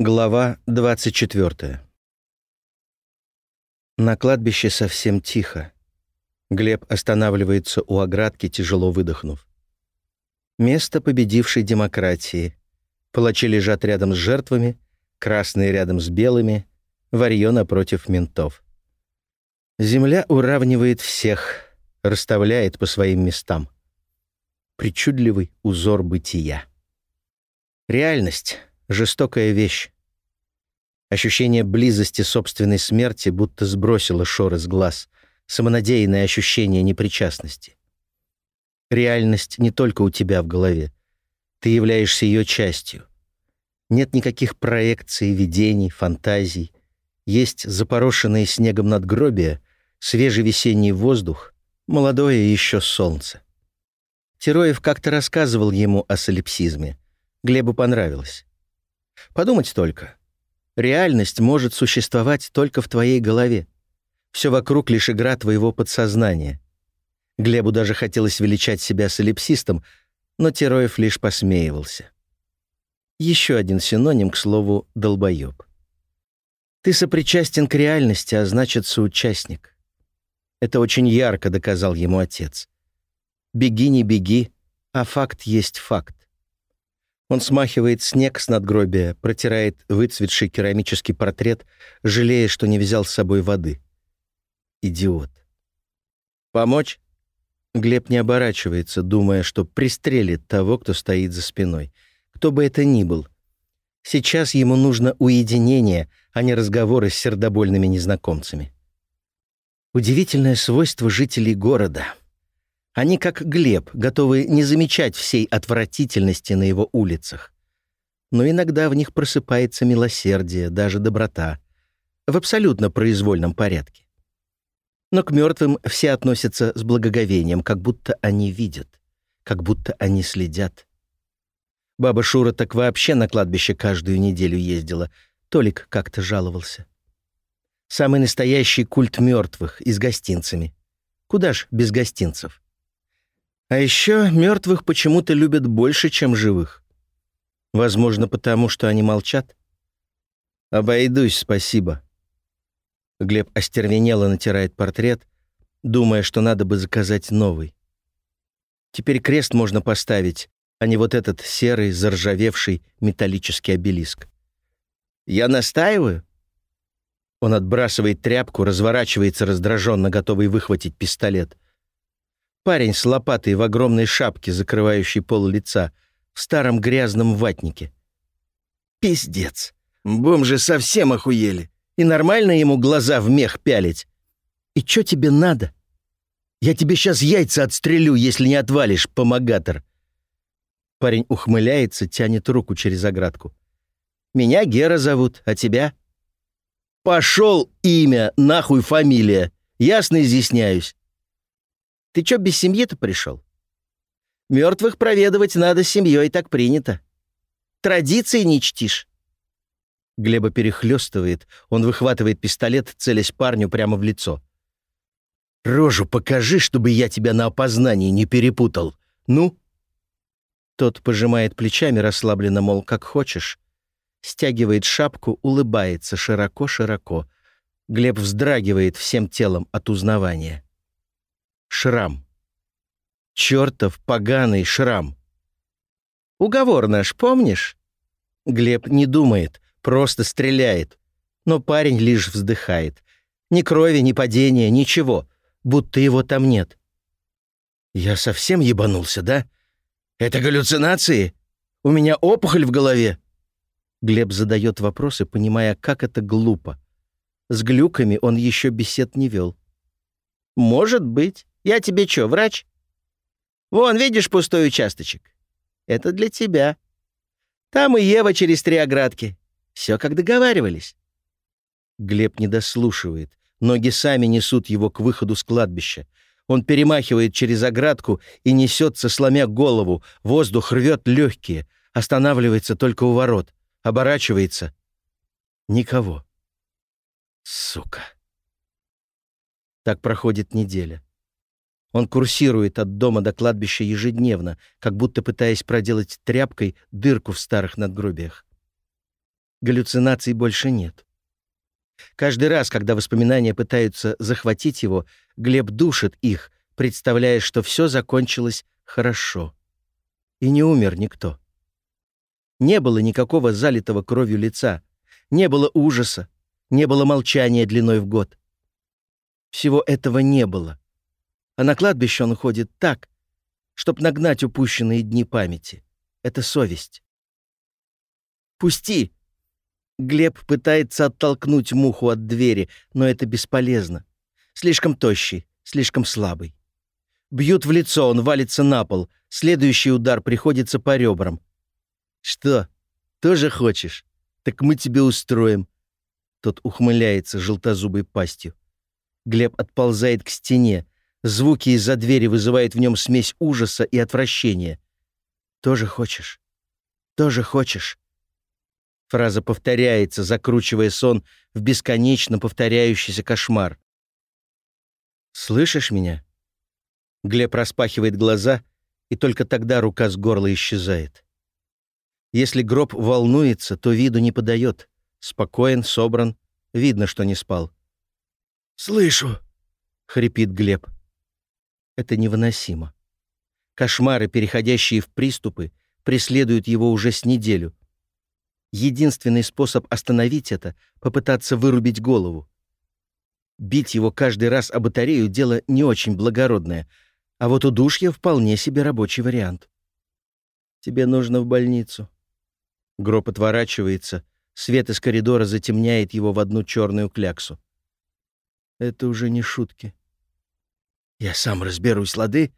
Глава 24. На кладбище совсем тихо. Глеб останавливается у оградки, тяжело выдохнув. Место победившей демократии. Палачи лежат рядом с жертвами, красные рядом с белыми, варьё напротив ментов. Земля уравнивает всех, расставляет по своим местам. Причудливый узор бытия. Реальность — жестокая вещь. Ощущение близости собственной смерти будто сбросило шоры с глаз, самонадеянное ощущение непричастности. Реальность не только у тебя в голове. Ты являешься ее частью. Нет никаких проекций, видений, фантазий. Есть запорошенные снегом надгробия, свежий весенний воздух, молодое еще солнце. Тероев как-то рассказывал ему о солипсизме. Глебу понравилось. Подумать только. Реальность может существовать только в твоей голове. Все вокруг лишь игра твоего подсознания. Глебу даже хотелось величать себя солипсистом, но Тероев лишь посмеивался. Еще один синоним, к слову, долбоеб. Ты сопричастен к реальности, а значит, соучастник. Это очень ярко доказал ему отец. Беги, не беги, а факт есть факт. Он смахивает снег с надгробия, протирает выцветший керамический портрет, жалея, что не взял с собой воды. Идиот. «Помочь?» Глеб не оборачивается, думая, что пристрелит того, кто стоит за спиной. Кто бы это ни был. Сейчас ему нужно уединение, а не разговоры с сердобольными незнакомцами. Удивительное свойство жителей города — они, как Глеб, готовы не замечать всей отвратительности на его улицах. Но иногда в них просыпается милосердие, даже доброта. В абсолютно произвольном порядке. Но к мертвым все относятся с благоговением, как будто они видят, как будто они следят. Баба Шура так вообще на кладбище каждую неделю ездила. Толик как-то жаловался. Самый настоящий культ мертвых и с гостинцами. Куда ж без гостинцев? А еще мертвых почему-то любят больше, чем живых. Возможно, потому что они молчат. «Обойдусь, спасибо». Глеб остервенело натирает портрет, думая, что надо бы заказать новый. Теперь крест можно поставить, а не вот этот серый, заржавевший металлический обелиск. «Я настаиваю?» Он отбрасывает тряпку, разворачивается раздраженно, готовый выхватить пистолет — Парень с лопатой в огромной шапке, закрывающей пол лица, в старом грязном ватнике. Пиздец. Бомжи совсем охуели. И нормально ему глаза в мех пялить. И чё тебе надо? Я тебе сейчас яйца отстрелю, если не отвалишь, помогатор. Парень ухмыляется, тянет руку через оградку. Меня Гера зовут, а тебя? Пошел имя, нахуй фамилия. Ясно изъясняюсь. Ты чё без семьи-то пришел? Мертвых проведывать надо с семьей, так принято. Традиции не чтишь. Глеба перехлестывает, он выхватывает пистолет, целясь парню прямо в лицо. «Рожу покажи, чтобы я тебя на опознании не перепутал. Ну?» Тот пожимает плечами расслабленно, мол, как хочешь. Стягивает шапку, улыбается широко-широко. Глеб вздрагивает всем телом от узнавания шрам. Чёртов поганый шрам. Уговор наш, помнишь? Глеб не думает, просто стреляет. Но парень лишь вздыхает. Ни крови, ни падения, ничего. Будто его там нет. Я совсем ебанулся, да? Это галлюцинации? У меня опухоль в голове? Глеб задает вопросы, понимая, как это глупо. С глюками он еще бесед не вел. «Может быть. Я тебе что, врач? Вон, видишь пустой участочек? Это для тебя. Там и Ева через три оградки. Все как договаривались. Глеб не дослушивает. Ноги сами несут его к выходу с кладбища. Он перемахивает через оградку и несется, сломя голову. Воздух рвет легкие. Останавливается только у ворот. Оборачивается. Никого. Сука. Так проходит неделя. Он курсирует от дома до кладбища ежедневно, как будто пытаясь проделать тряпкой дырку в старых надгробиях. Галлюцинаций больше нет. Каждый раз, когда воспоминания пытаются захватить его, Глеб душит их, представляя, что все закончилось хорошо. И не умер никто. Не было никакого залитого кровью лица, не было ужаса, не было молчания длиной в год. Всего этого не было. А на кладбище он ходит так, чтоб нагнать упущенные дни памяти. Это совесть. «Пусти!» Глеб пытается оттолкнуть муху от двери, но это бесполезно. Слишком тощий, слишком слабый. Бьют в лицо, он валится на пол. Следующий удар приходится по ребрам. «Что, тоже хочешь? Так мы тебе устроим». Тот ухмыляется желтозубой пастью. Глеб отползает к стене. Звуки из-за двери вызывают в нем смесь ужаса и отвращения. «Тоже хочешь? Тоже хочешь?» Фраза повторяется, закручивая сон в бесконечно повторяющийся кошмар. «Слышишь меня?» Глеб распахивает глаза, и только тогда рука с горла исчезает. Если гроб волнуется, то виду не подает. Спокоен, собран, видно, что не спал. «Слышу!» — хрипит Глеб. Это невыносимо. Кошмары, переходящие в приступы, преследуют его уже с неделю. Единственный способ остановить это — попытаться вырубить голову. Бить его каждый раз о батарею — дело не очень благородное, а вот удушье — вполне себе рабочий вариант. «Тебе нужно в больницу». Гроб отворачивается, свет из коридора затемняет его в одну черную кляксу. Это уже не шутки. Я сам разберусь, лады?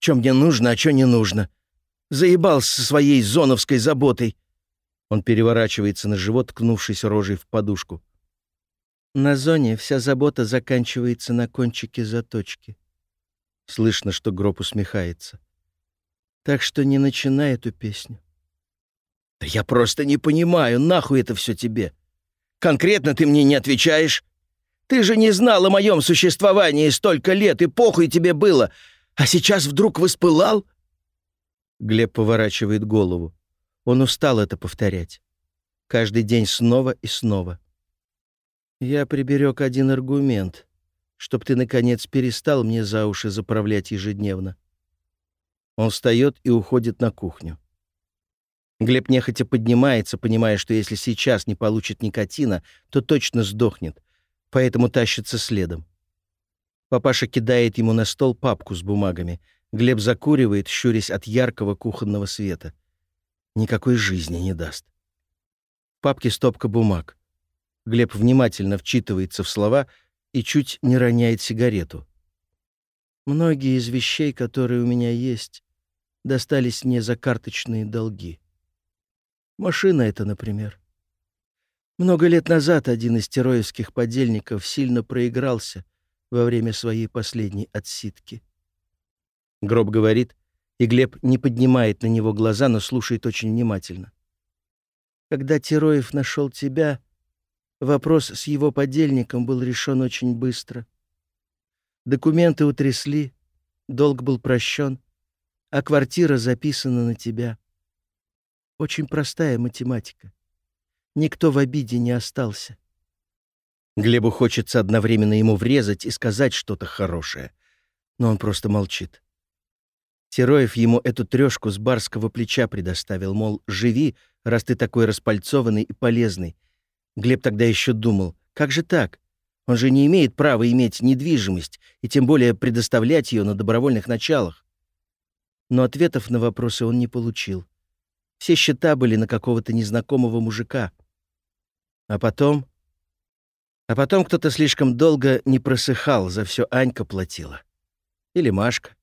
Чем мне нужно, а что не нужно. Заебался со своей зоновской заботой. Он переворачивается на живот, ткнувшись рожей в подушку. На зоне вся забота заканчивается на кончике заточки. Слышно, что гроб усмехается. Так что не начинай эту песню. Да я просто не понимаю, нахуй это все тебе? Конкретно ты мне не отвечаешь? Ты же не знал о моем существовании столько лет, и похуй тебе было. А сейчас вдруг воспылал?» Глеб поворачивает голову. Он устал это повторять. Каждый день снова и снова. «Я приберег один аргумент, чтоб ты, наконец, перестал мне за уши заправлять ежедневно». Он встает и уходит на кухню. Глеб нехотя поднимается, понимая, что если сейчас не получит никотина, то точно сдохнет, поэтому тащится следом. Папаша кидает ему на стол папку с бумагами. Глеб закуривает, щурясь от яркого кухонного света. Никакой жизни не даст. В папке стопка бумаг. Глеб внимательно вчитывается в слова и чуть не роняет сигарету. «Многие из вещей, которые у меня есть, достались мне за карточные долги. Машина эта, например. Много лет назад один из тероевских подельников сильно проигрался во время своей последней отсидки. Гроб говорит, и Глеб не поднимает на него глаза, но слушает очень внимательно. Когда Тероев нашел тебя, вопрос с его подельником был решен очень быстро. Документы утрясли, долг был прощен, а квартира записана на тебя. Очень простая математика. Никто в обиде не остался. Глебу хочется одновременно ему врезать и сказать что-то хорошее, но он просто молчит. Тероев ему эту трешку с барского плеча предоставил, мол, живи, раз ты такой распальцованный и полезный. Глеб тогда еще думал, как же так? Он же не имеет права иметь недвижимость и тем более предоставлять ее на добровольных началах. Но ответов на вопросы он не получил. Все счета были на какого-то незнакомого мужика. А потом... А потом кто-то слишком долго не просыхал, за все Анька платила. Или Машка.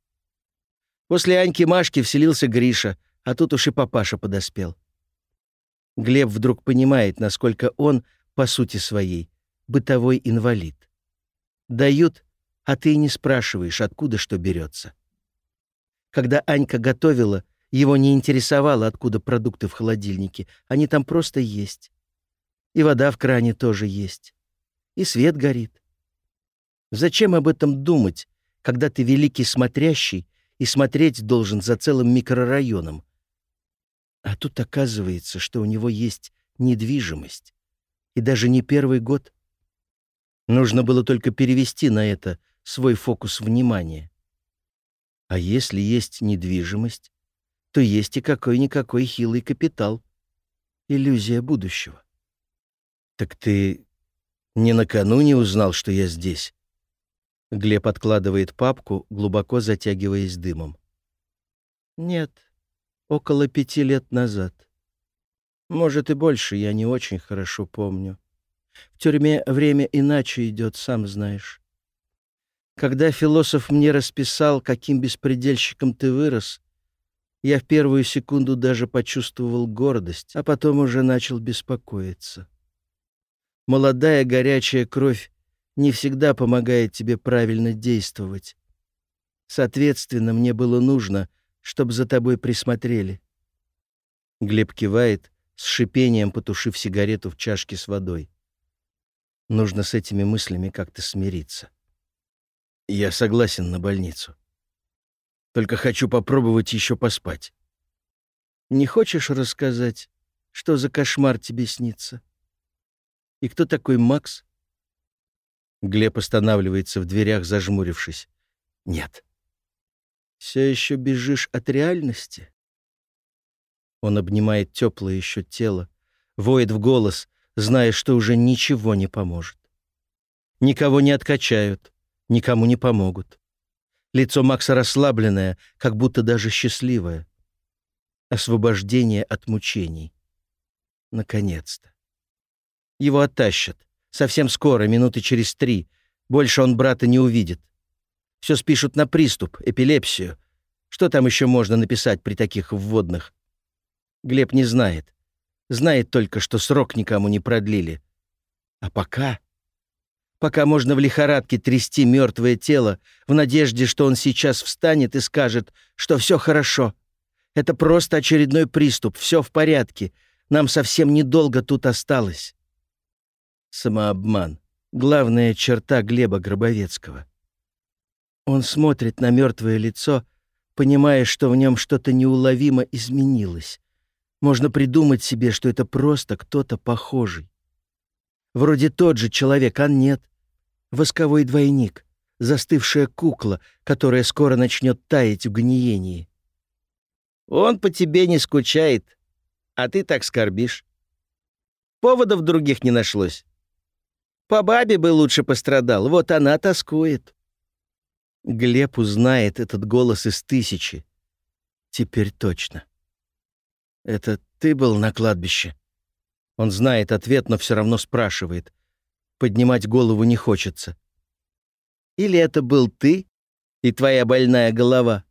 После Аньки Машки вселился Гриша, а тут уж и папаша подоспел. Глеб вдруг понимает, насколько он, по сути своей, бытовой инвалид. Дают, а ты и не спрашиваешь, откуда что берется. Когда Анька готовила, его не интересовало, откуда продукты в холодильнике, они там просто есть. И вода в кране тоже есть. И свет горит. Зачем об этом думать, когда ты великий смотрящий и смотреть должен за целым микрорайоном? А тут оказывается, что у него есть недвижимость. И даже не первый год. Нужно было только перевести на это свой фокус внимания. А если есть недвижимость, то есть и какой-никакой хилый капитал. Иллюзия будущего. «Так ты не накануне узнал, что я здесь?» Глеб откладывает папку, глубоко затягиваясь дымом. «Нет, около пяти лет назад. Может, и больше, я не очень хорошо помню. В тюрьме время иначе идет, сам знаешь. Когда философ мне расписал, каким беспредельщиком ты вырос, я в первую секунду даже почувствовал гордость, а потом уже начал беспокоиться. Молодая горячая кровь не всегда помогает тебе правильно действовать. Соответственно, мне было нужно, чтобы за тобой присмотрели. Глеб кивает, с шипением потушив сигарету в чашке с водой. Нужно с этими мыслями как-то смириться. Я согласен на больницу. Только хочу попробовать еще поспать. Не хочешь рассказать, что за кошмар тебе снится? И кто такой Макс? Глеб останавливается в дверях, зажмурившись. Нет. Все еще бежишь от реальности? Он обнимает теплое еще тело, воет в голос, зная, что уже ничего не поможет. Никого не откачают, никому не помогут. Лицо Макса расслабленное, как будто даже счастливое. Освобождение от мучений. Наконец-то. Его оттащат. Совсем скоро, минуты через три. Больше он брата не увидит. Все спишут на приступ, эпилепсию. Что там еще можно написать при таких вводных? Глеб не знает. Знает только, что срок никому не продлили. А пока... Пока можно в лихорадке трясти мертвое тело в надежде, что он сейчас встанет и скажет, что все хорошо. Это просто очередной приступ, все в порядке. Нам совсем недолго тут осталось. Самообман. Главная черта Глеба Гробовецкого. Он смотрит на мертвое лицо, понимая, что в нем что-то неуловимо изменилось. Можно придумать себе, что это просто кто-то похожий. Вроде тот же человек, а нет. Восковой двойник, застывшая кукла, которая скоро начнет таять в гниении. Он по тебе не скучает, а ты так скорбишь. Поводов других не нашлось. По бабе бы лучше пострадал, вот она тоскует. Глеб узнает этот голос из тысячи. Теперь точно. «Это ты был на кладбище?» Он знает ответ, но все равно спрашивает. Поднимать голову не хочется. «Или это был ты и твоя больная голова?»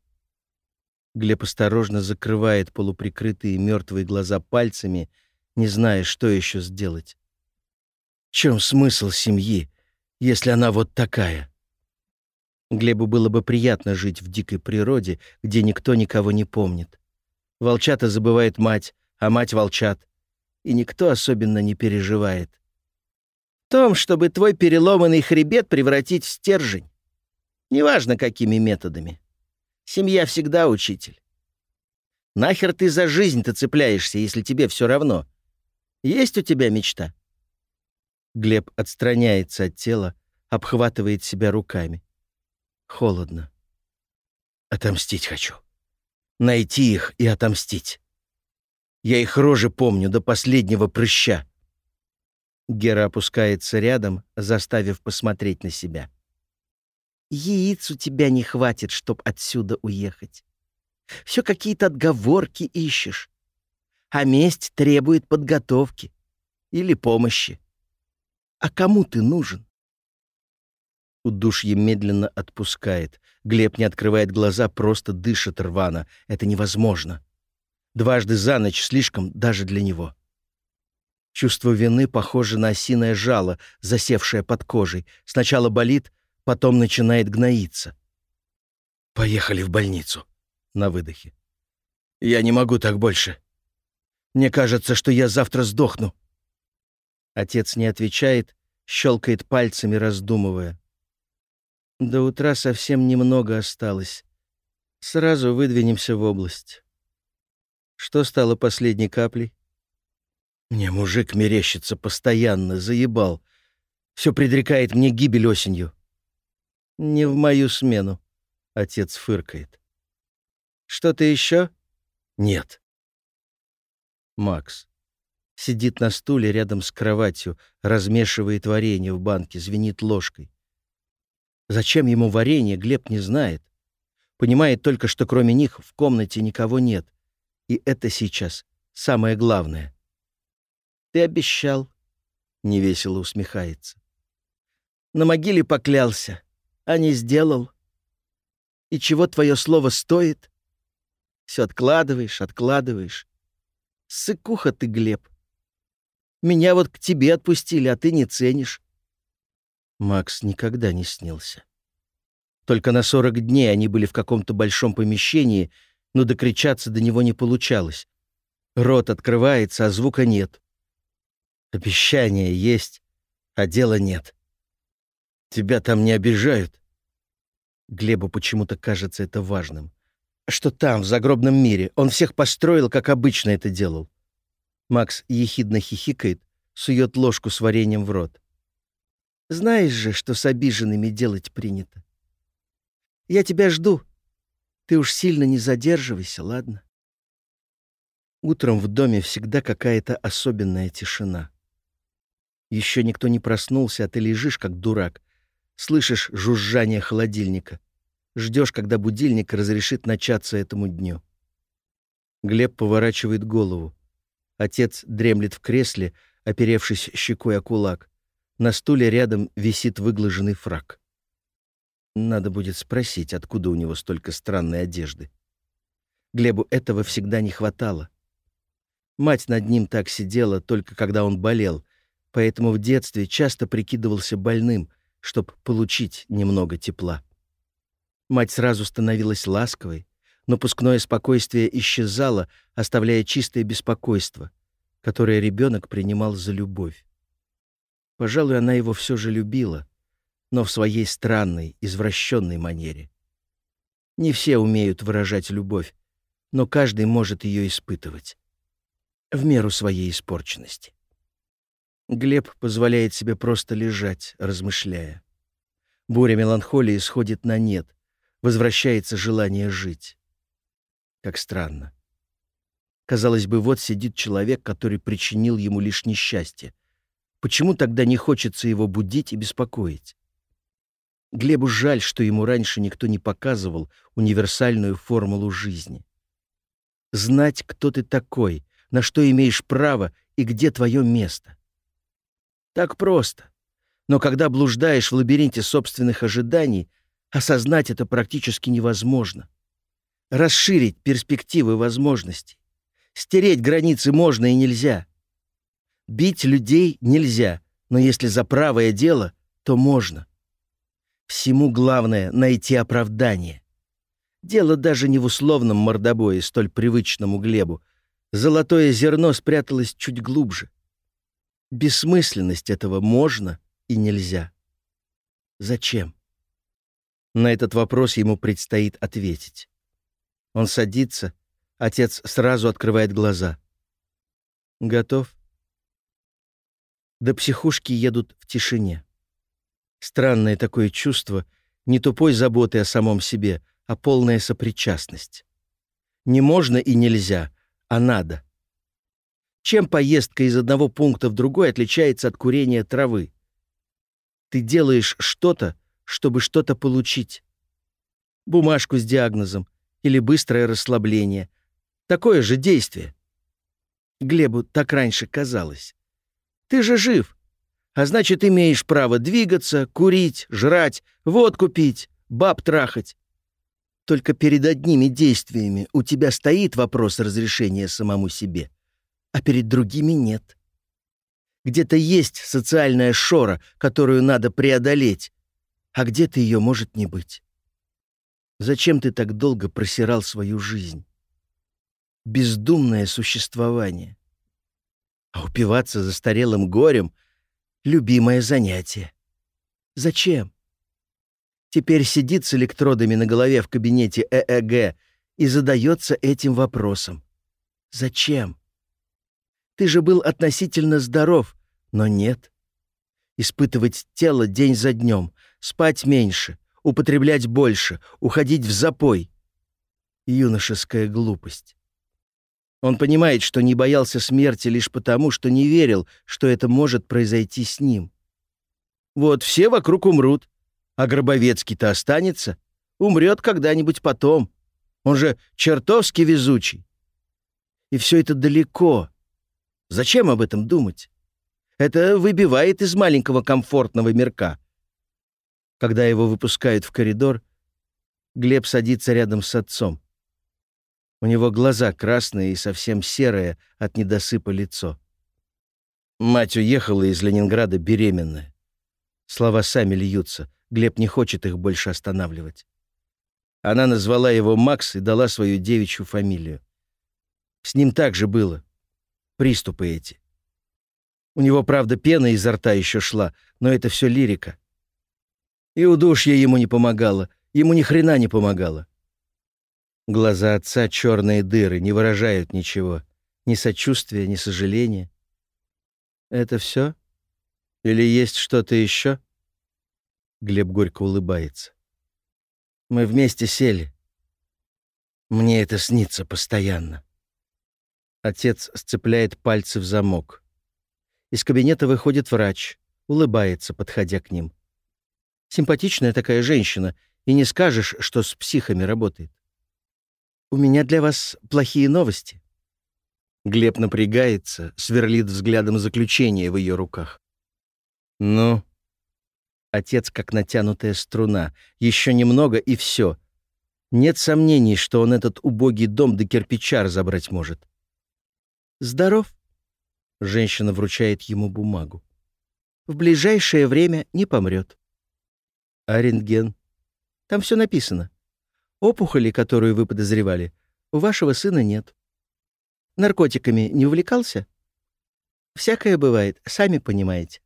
Глеб осторожно закрывает полуприкрытые мертвые глаза пальцами, не зная, что еще сделать. Чем смысл семьи, если она вот такая? Глебу было бы приятно жить в дикой природе, где никто никого не помнит. Волчата забывает мать, а мать волчат. И никто особенно не переживает. В том, чтобы твой переломанный хребет превратить в стержень. Неважно, какими методами. Семья всегда учитель. Нахер ты за жизнь-то цепляешься, если тебе все равно? Есть у тебя мечта?» Глеб отстраняется от тела, обхватывает себя руками. Холодно. «Отомстить хочу», найти их и отомстить. Я их рожи помню до последнего прыща. Гера опускается рядом, заставив посмотреть на себя. Яиц у тебя не хватит, чтоб отсюда уехать. Все какие-то отговорки ищешь. А месть требует подготовки или помощи. А кому ты нужен? Удушье медленно отпускает. Глеб не открывает глаза, просто дышит рвано. Это невозможно. Дважды за ночь слишком даже для него. Чувство вины похоже на осиное жало, засевшее под кожей. Сначала болит, потом начинает гноиться. «Поехали в больницу», — на выдохе. «Я не могу так больше. Мне кажется, что я завтра сдохну». Отец не отвечает, щелкает пальцами, раздумывая. До утра совсем немного осталось. Сразу выдвинемся в область. Что стало последней каплей? Мне мужик мерещится постоянно, заебал. Все предрекает мне гибель осенью. Не в мою смену, — отец фыркает. Что-то еще? Нет. Макс. Сидит на стуле рядом с кроватью, размешивает варенье в банке, звенит ложкой. Зачем ему варенье, Глеб не знает. Понимает только, что кроме них в комнате никого нет. И это сейчас самое главное. «Ты обещал», — невесело усмехается. «На могиле поклялся, а не сделал. И чего твое слово стоит? Все откладываешь, откладываешь. Сыкуха ты, Глеб. Меня вот к тебе отпустили, а ты не ценишь. Макс никогда не снился. Только на сорок дней они были в каком-то большом помещении, но докричаться до него не получалось. Рот открывается, а звука нет. Обещание есть, а дела нет. Тебя там не обижают. Глебу почему-то кажется это важным что там, в загробном мире, он всех построил, как обычно это делал. Макс ехидно хихикает, сует ложку с вареньем в рот. Знаешь же, что с обиженными делать принято. Я тебя жду. Ты уж сильно не задерживайся, ладно? Утром в доме всегда какая-то особенная тишина. Еще никто не проснулся, а ты лежишь, как дурак. Слышишь жужжание холодильника. Ждешь, когда будильник разрешит начаться этому дню. Глеб поворачивает голову. Отец дремлет в кресле, оперевшись щекой о кулак. На стуле рядом висит выглаженный фраг. Надо будет спросить, откуда у него столько странной одежды. Глебу этого всегда не хватало. Мать над ним так сидела, только когда он болел, поэтому в детстве часто прикидывался больным, чтобы получить немного тепла. Мать сразу становилась ласковой, но пускное спокойствие исчезало, оставляя чистое беспокойство, которое ребенок принимал за любовь. Пожалуй, она его все же любила, но в своей странной, извращенной манере. Не все умеют выражать любовь, но каждый может ее испытывать. В меру своей испорченности. Глеб позволяет себе просто лежать, размышляя. Буря меланхолии сходит на нет, возвращается желание жить. Как странно. Казалось бы, вот сидит человек, который причинил ему лишь несчастье. Почему тогда не хочется его будить и беспокоить? Глебу жаль, что ему раньше никто не показывал универсальную формулу жизни. Знать, кто ты такой, на что имеешь право и где твое место. Так просто. Но когда блуждаешь в лабиринте собственных ожиданий, Осознать это практически невозможно. Расширить перспективы возможностей. Стереть границы можно и нельзя. Бить людей нельзя, но если за правое дело, то можно. Всему главное — найти оправдание. Дело даже не в условном мордобое, столь привычному Глебу. Золотое зерно спряталось чуть глубже. Бессмысленность этого можно и нельзя. Зачем? На этот вопрос ему предстоит ответить. Он садится, отец сразу открывает глаза. «Готов?» До психушки едут в тишине. Странное такое чувство не тупой заботы о самом себе, а полная сопричастность. Не можно и нельзя, а надо. Чем поездка из одного пункта в другой отличается от курения травы? Ты делаешь что-то, чтобы что-то получить. Бумажку с диагнозом или быстрое расслабление. Такое же действие. Глебу так раньше казалось. Ты же жив, а значит, имеешь право двигаться, курить, жрать, водку пить, баб трахать. Только перед одними действиями у тебя стоит вопрос разрешения самому себе, а перед другими нет. Где-то есть социальная шора, которую надо преодолеть, а где-то ее может не быть. Зачем ты так долго просирал свою жизнь? Бездумное существование. А упиваться застарелым горем — любимое занятие. Зачем? Теперь сидит с электродами на голове в кабинете ЭЭГ и задается этим вопросом. Зачем? Ты же был относительно здоров, но нет. Испытывать тело день за днем, спать меньше, употреблять больше, уходить в запой. Юношеская глупость. Он понимает, что не боялся смерти лишь потому, что не верил, что это может произойти с ним. Вот все вокруг умрут, а Гробовецкий-то останется, умрет когда-нибудь потом. Он же чертовски везучий. И все это далеко. Зачем об этом думать? Это выбивает из маленького комфортного мирка. Когда его выпускают в коридор, Глеб садится рядом с отцом. У него глаза красные и совсем серые от недосыпа лицо. Мать уехала из Ленинграда беременная. Слова сами льются. Глеб не хочет их больше останавливать. Она назвала его Макс и дала свою девичью фамилию. С ним так же было. Приступы эти. У него, правда, пена изо рта еще шла, но это все лирика. И удушье ему не помогало, ему ни хрена не помогало. Глаза отца черные дыры, не выражают ничего. Ни сочувствия, ни сожаления. Это все? Или есть что-то еще? Глеб горько улыбается. Мы вместе сели. Мне это снится постоянно. Отец сцепляет пальцы в замок. Из кабинета выходит врач, улыбается, подходя к ним. Симпатичная такая женщина, и не скажешь, что с психами работает. «У меня для вас плохие новости». Глеб напрягается, сверлит взглядом заключение в ее руках. «Ну?» Отец как натянутая струна. Еще немного, и все. Нет сомнений, что он этот убогий дом до кирпича разобрать может. «Здоров?» Женщина вручает ему бумагу. «В ближайшее время не помрет». «А рентген?» «Там все написано. Опухоли, которую вы подозревали, у вашего сына нет. Наркотиками не увлекался? Всякое бывает, сами понимаете.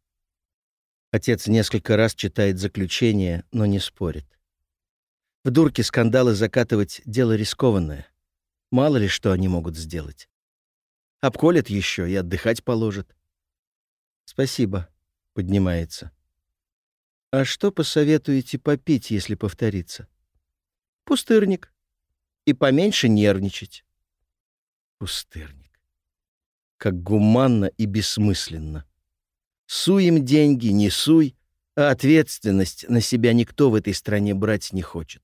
Отец несколько раз читает заключение, но не спорит. В дурке скандалы закатывать — дело рискованное. Мало ли что они могут сделать. Обколят еще и отдыхать положат. «Спасибо», — поднимается. «А что посоветуете попить, если повторится?» Пустырник. И поменьше нервничать. Пустырник. Как гуманно и бессмысленно. Суй им деньги, не суй, а ответственность на себя никто в этой стране брать не хочет.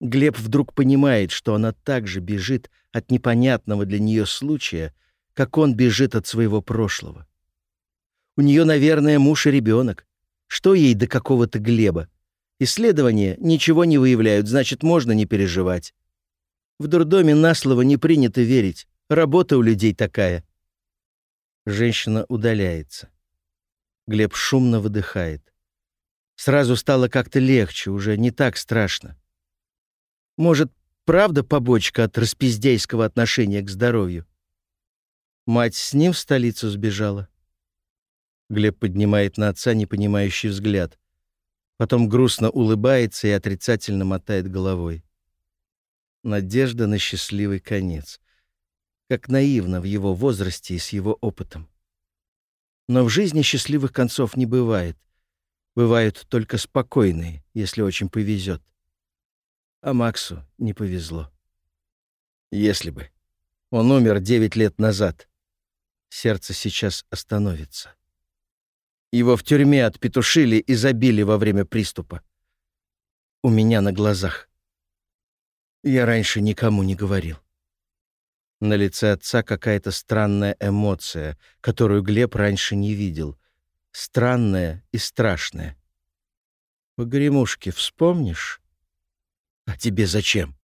Глеб вдруг понимает, что она также бежит от непонятного для нее случая, как он бежит от своего прошлого. У нее, наверное, муж и ребенок. Что ей до какого-то Глеба? Исследования ничего не выявляют, значит, можно не переживать. В дурдоме на слово не принято верить. Работа у людей такая. Женщина удаляется. Глеб шумно выдыхает. Сразу стало как-то легче, уже не так страшно. Может, правда побочка от распиздейского отношения к здоровью? Мать с ним в столицу сбежала. Глеб поднимает на отца непонимающий взгляд потом грустно улыбается и отрицательно мотает головой. Надежда на счастливый конец. Как наивно в его возрасте и с его опытом. Но в жизни счастливых концов не бывает. Бывают только спокойные, если очень повезет. А Максу не повезло. Если бы. Он умер девять лет назад. Сердце сейчас остановится. Его в тюрьме отпетушили и забили во время приступа. У меня на глазах. Я раньше никому не говорил. На лице отца какая-то странная эмоция, которую Глеб раньше не видел. Странная и страшная. «Погремушки вспомнишь?» «А тебе зачем?»